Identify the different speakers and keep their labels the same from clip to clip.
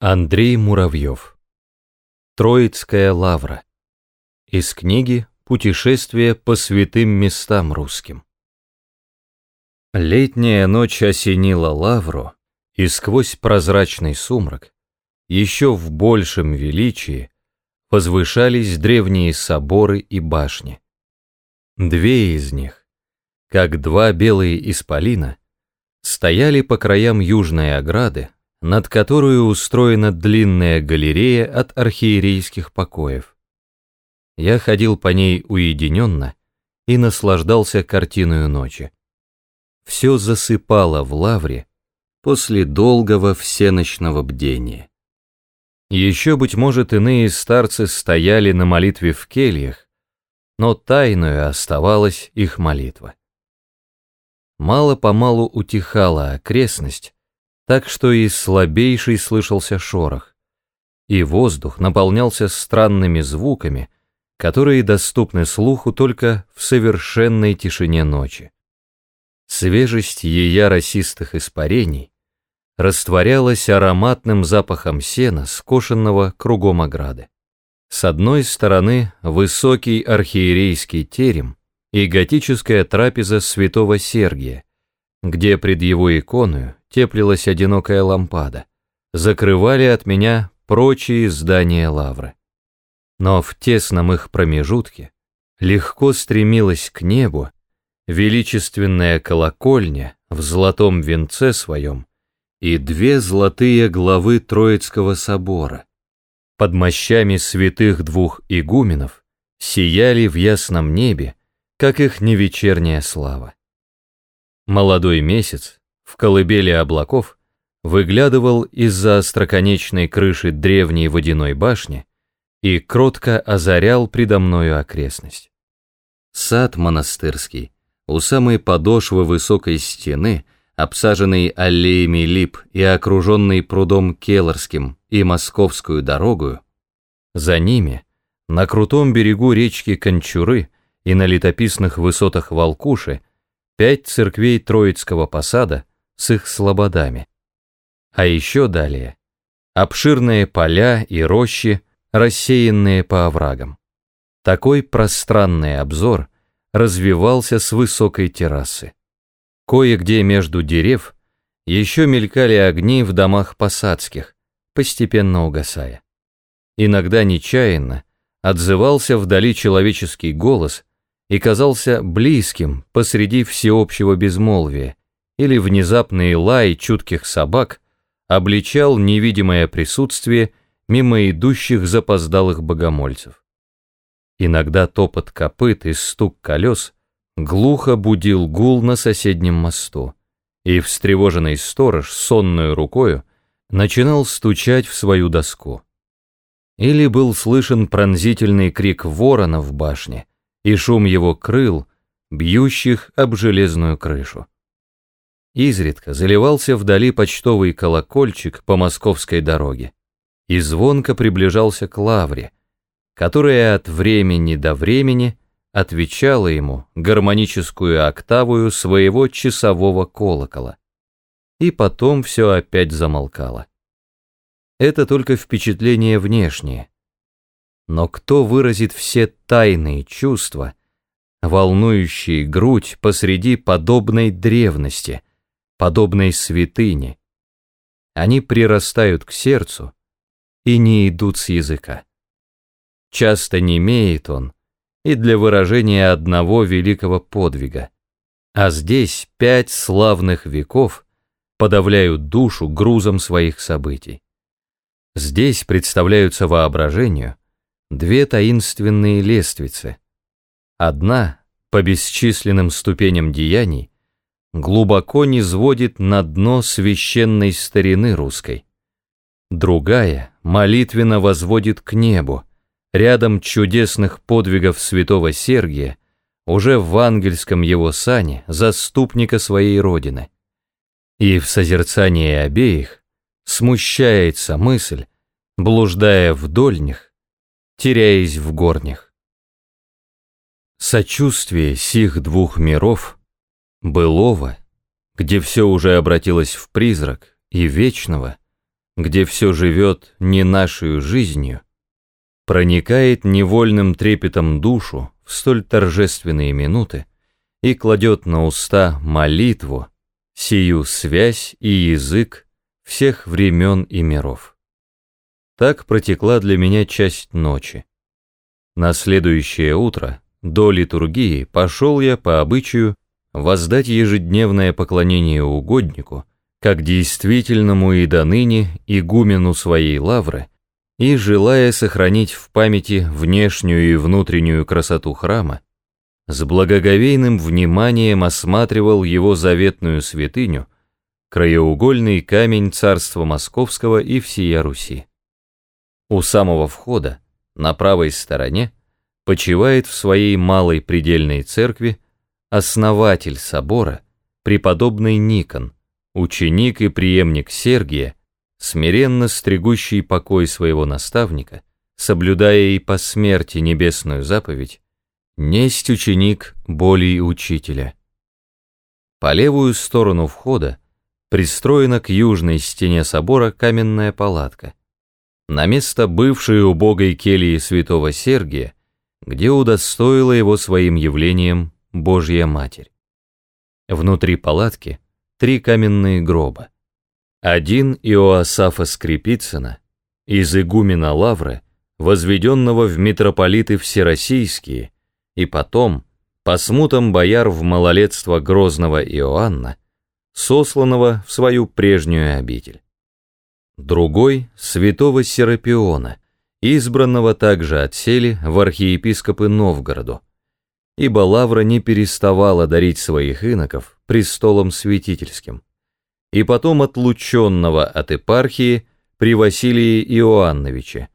Speaker 1: Андрей Муравьев. Троицкая лавра. Из книги «Путешествие по святым местам русским». Летняя ночь осенила лавру, и сквозь прозрачный сумрак, еще в большем величии, возвышались древние соборы и башни. Две из них, как два белые исполина, стояли по краям южной ограды, над которую устроена длинная галерея от архиерейских покоев. Я ходил по ней уединенно и наслаждался картиною ночи. Все засыпало в лавре после долгого всеночного бдения. Еще, быть может, иные старцы стояли на молитве в кельях, но тайною оставалась их молитва. Мало-помалу утихала окрестность, так что и слабейший слышался шорох, и воздух наполнялся странными звуками, которые доступны слуху только в совершенной тишине ночи. Свежесть ее росистых испарений растворялась ароматным запахом сена, скошенного кругом ограды. С одной стороны высокий архиерейский терем и готическая трапеза святого Сергия, где пред его иконою теплилась одинокая лампада, закрывали от меня прочие здания лавры. Но в тесном их промежутке легко стремилась к небу величественная колокольня в золотом венце своем и две золотые главы Троицкого собора. Под мощами святых двух игуменов сияли в ясном небе, как их невечерняя слава. Молодой месяц в колыбели облаков выглядывал из-за остроконечной крыши древней водяной башни и кротко озарял предо мною окрестность. Сад монастырский у самой подошвы высокой стены, обсаженный аллеями лип и окруженный прудом Келлорским и Московскую дорогою, за ними, на крутом берегу речки Кончуры и на летописных высотах Волкуши, пять церквей Троицкого посада с их слободами. А еще далее обширные поля и рощи, рассеянные по оврагам. Такой пространный обзор развивался с высокой террасы. Кое-где между дерев еще мелькали огни в домах посадских, постепенно угасая. Иногда нечаянно отзывался вдали человеческий голос, и казался близким посреди всеобщего безмолвия, или внезапный лай чутких собак обличал невидимое присутствие мимо идущих запоздалых богомольцев. Иногда топот копыт и стук колес глухо будил гул на соседнем мосту, и встревоженный сторож сонную рукою начинал стучать в свою доску. Или был слышен пронзительный крик ворона в башне, и шум его крыл, бьющих об железную крышу. Изредка заливался вдали почтовый колокольчик по московской дороге, и звонко приближался к лавре, которая от времени до времени отвечала ему гармоническую октавую своего часового колокола. И потом все опять замолкало. Это только впечатление внешнее, но кто выразит все тайные чувства, волнующие грудь посреди подобной древности, подобной святыни? Они прирастают к сердцу и не идут с языка. Часто не имеет он и для выражения одного великого подвига, а здесь пять славных веков подавляют душу грузом своих событий. Здесь представляются воображению две таинственные лествицы. Одна, по бесчисленным ступеням деяний, глубоко низводит на дно священной старины русской. Другая молитвенно возводит к небу, рядом чудесных подвигов святого Сергия, уже в ангельском его сане, заступника своей родины. И в созерцании обеих смущается мысль, блуждая в дольних, теряясь в горних. Сочувствие сих двух миров, былого, где все уже обратилось в призрак, и вечного, где все живет не нашей жизнью, проникает невольным трепетом душу в столь торжественные минуты и кладет на уста молитву, сию связь и язык всех времен и миров. Так протекла для меня часть ночи. На следующее утро, до литургии, пошел я по обычаю воздать ежедневное поклонение угоднику, как действительному и до ныне игумену своей лавры, и, желая сохранить в памяти внешнюю и внутреннюю красоту храма, с благоговейным вниманием осматривал его заветную святыню, краеугольный камень царства Московского и всея Руси. У самого входа, на правой стороне, почивает в своей малой предельной церкви основатель собора, преподобный Никон, ученик и преемник Сергия, смиренно стригущий покой своего наставника, соблюдая и по смерти небесную заповедь, несть ученик более учителя. По левую сторону входа пристроена к южной стене собора каменная палатка. На место бывшей убогой кельи святого Сергия, где удостоила его своим явлением Божья Матерь. Внутри палатки три каменные гроба. Один Иоасафа Скрипицына, из игумена Лавры, возведенного в митрополиты всероссийские, и потом, по смутам бояр в малолетство грозного Иоанна, сосланного в свою прежнюю обитель. Другой — святого Серапиона, избранного также отсели в архиепископы Новгороду, ибо Лавра не переставала дарить своих иноков престолом святительским, и потом отлученного от епархии при Василии Иоанновиче,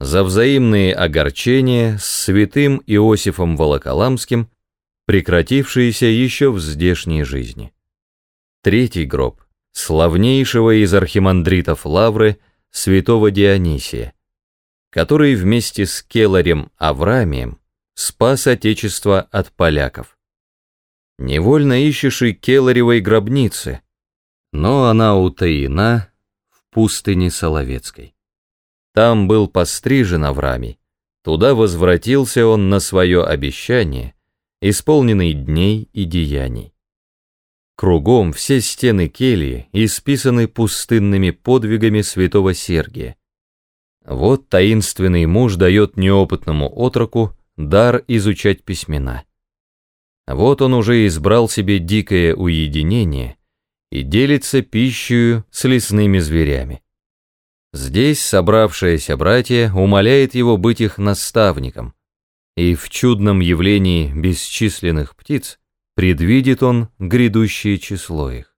Speaker 1: за взаимные огорчения с святым Иосифом Волоколамским, прекратившиеся еще в здешней жизни. Третий гроб, славнейшего из архимандритов Лавры, святого Дионисия, который вместе с Келарем Авраамием спас Отечество от поляков. Невольно ищешь и Келаревой гробницы, но она утаена в пустыне Соловецкой. Там был пострижен Авраамий, туда возвратился он на свое обещание, исполненный дней и деяний. Кругом все стены кельи исписаны пустынными подвигами святого Сергия. Вот таинственный муж дает неопытному отроку дар изучать письмена. Вот он уже избрал себе дикое уединение и делится пищей с лесными зверями. Здесь собравшаяся братья умоляет его быть их наставником, и в чудном явлении бесчисленных птиц предвидит он грядущее число их.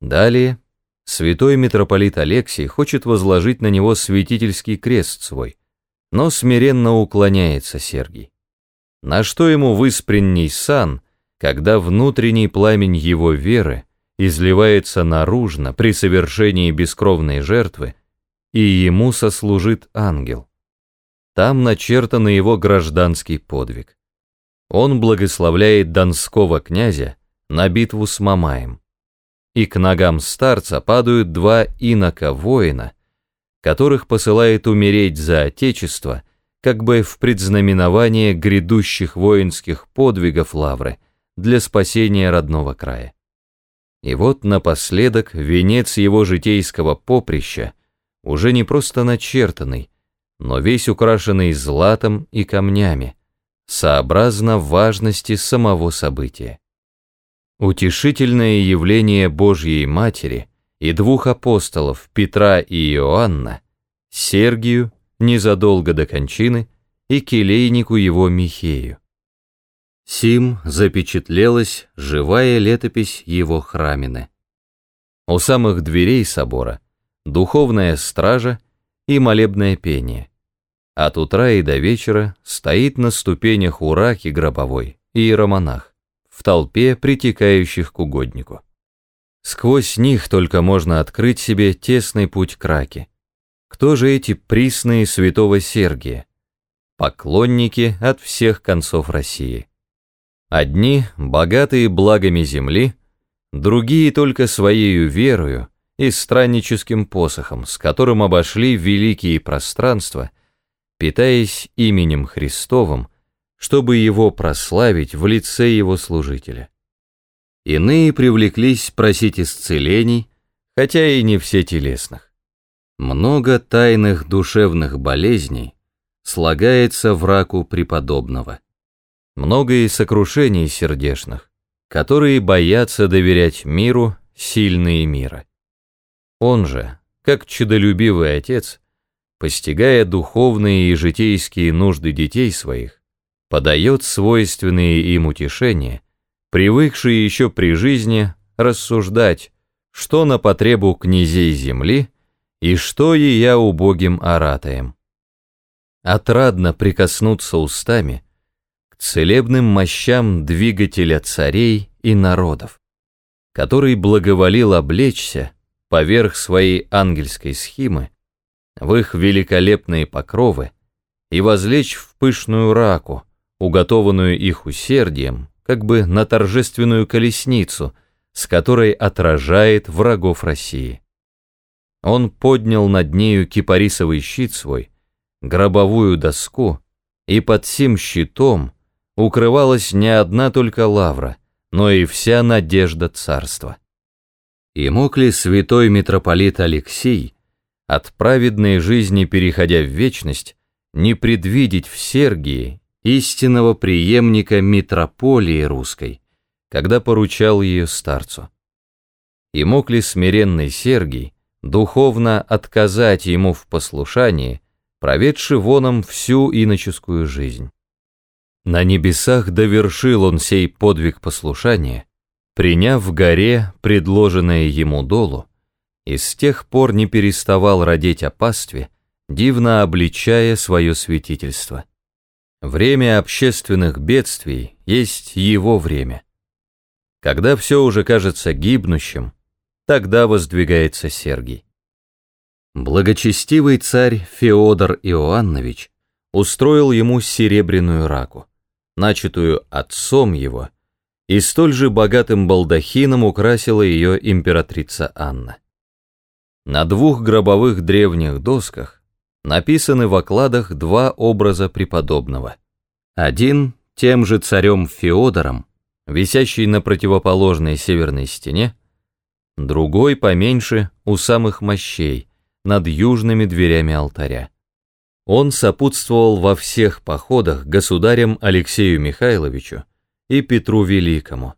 Speaker 1: Далее святой митрополит Алексий хочет возложить на него святительский крест свой, но смиренно уклоняется Сергий. На что ему выспренний сан, когда внутренний пламень его веры изливается наружно при совершении бескровной жертвы, и ему сослужит ангел. Там начертан его гражданский подвиг. Он благословляет донского князя на битву с Мамаем. И к ногам старца падают два инока-воина, которых посылает умереть за Отечество, как бы в предзнаменование грядущих воинских подвигов Лавры для спасения родного края. И вот напоследок венец его житейского поприща, уже не просто начертанный, но весь украшенный златом и камнями, сообразно важности самого события. Утешительное явление Божьей Матери и двух апостолов Петра и Иоанна, Сергию незадолго до кончины и келейнику его Михею. Сим запечатлелась живая летопись его храмины. У самых дверей собора духовная стража и молебное пение. От утра и до вечера стоит на ступенях у раки гробовой иеромонах в толпе притекающих к угоднику. Сквозь них только можно открыть себе тесный путь к раке. Кто же эти присные святого Сергия? Поклонники от всех концов России. Одни, богатые благами земли, другие только своею верою и странническим посохом, с которым обошли великие пространства, питаясь именем Христовым, чтобы его прославить в лице его служителя. Иные привлеклись просить исцелений, хотя и не все телесных. Много тайных душевных болезней слагается в раку преподобного. Много и сокрушений сердечных, которые боятся доверять миру сильные мира. Он же, как чудолюбивый отец, постигая духовные и житейские нужды детей своих, подает свойственные им утешения, привыкшие еще при жизни рассуждать, что на потребу князей земли и что ея убогим оратаем. Отрадно прикоснуться устами к целебным мощам двигателя царей и народов, который благоволил облечься поверх своей ангельской схимы в их великолепные покровы и возлечь в пышную раку, уготованную их усердием, как бы на торжественную колесницу, с которой отражает врагов России. Он поднял над нею кипарисовый щит свой, гробовую доску, и под сим щитом укрывалась не одна только лавра, но и вся надежда царства. И мог ли святой митрополит Алексей, от праведной жизни переходя в вечность, не предвидеть в Сергии истинного преемника митрополии русской, когда поручал ее старцу? И мог ли смиренный Сергий духовно отказать ему в послушании, проведши воном всю иноческую жизнь? На небесах довершил он сей подвиг послушания, Приняв в горе предложенное ему долу, и с тех пор не переставал родить о пастве, дивно обличая свое святительство. Время общественных бедствий есть его время. Когда все уже кажется гибнущим, тогда воздвигается Сергий. Благочестивый царь Феодор Иоаннович устроил ему серебряную раку, начатую отцом его – и столь же богатым балдахином украсила ее императрица Анна. На двух гробовых древних досках написаны в окладах два образа преподобного. Один тем же царем Феодором, висящий на противоположной северной стене, другой поменьше у самых мощей, над южными дверями алтаря. Он сопутствовал во всех походах государям Алексею Михайловичу, и Петру Великому,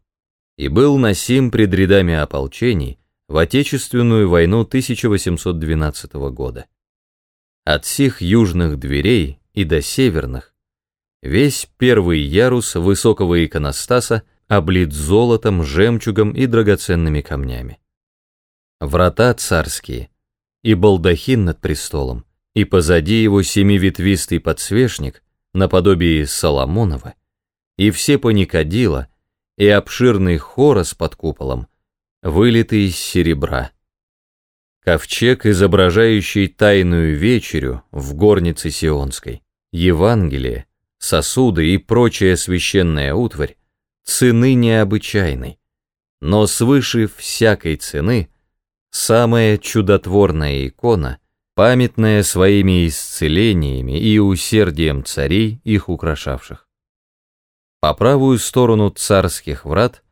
Speaker 1: и был носим пред рядами ополчений в Отечественную войну 1812 года. От сих южных дверей и до северных весь первый ярус высокого иконостаса облит золотом, жемчугом и драгоценными камнями. Врата царские и балдахин над престолом, и позади его семиветвистый подсвечник наподобие Соломонова — и все паникадила, и обширный хорос под куполом, вылитый из серебра. Ковчег, изображающий тайную вечерю в горнице Сионской, Евангелие, сосуды и прочая священная утварь, цены необычайной, но свыше всякой цены самая чудотворная икона, памятная своими исцелениями и усердием царей, их украшавших. По правую сторону царских врат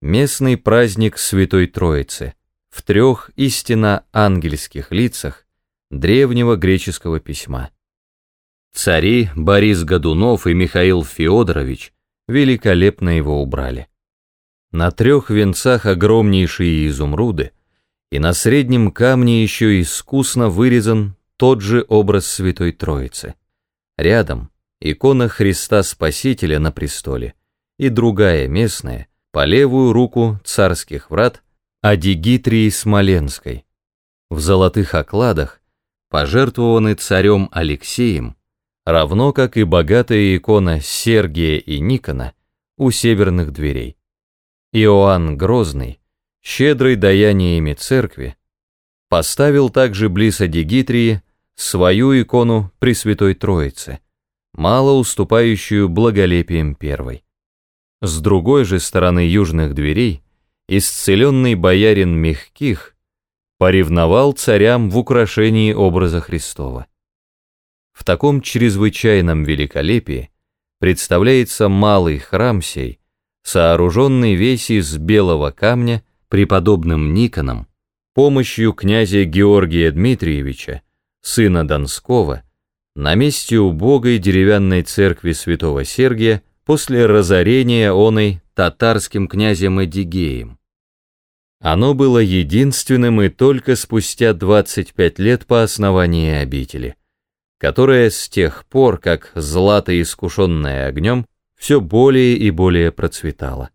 Speaker 1: местный праздник Святой Троицы в трех истинно ангельских лицах древнего греческого письма. Цари Борис Годунов и Михаил Феодорович великолепно его убрали. На трех венцах огромнейшие изумруды, и на среднем камне еще искусно вырезан тот же образ Святой Троицы. Рядом икона Христа Спасителя на престоле, и другая местная, по левую руку царских врат, Адигитрии Смоленской. В золотых окладах пожертвованы царем Алексеем, равно как и богатая икона Сергия и Никона у северных дверей. Иоанн Грозный, щедрый даяниями церкви, поставил также близ Адигитрии свою икону Пресвятой Троицы – мало уступающую благолепием первой. С другой же стороны южных дверей исцеленный боярин Мягких поревновал царям в украшении образа Христова. В таком чрезвычайном великолепии представляется малый храм сей, сооруженный весь из белого камня преподобным Никоном, помощью князя Георгия Дмитриевича, сына Донского, на месте убогой деревянной церкви святого Сергия после разорения оной татарским князем Эдигеем. Оно было единственным и только спустя 25 лет по основании обители, которая с тех пор, как злато искушенное огнем, все более и более процветала.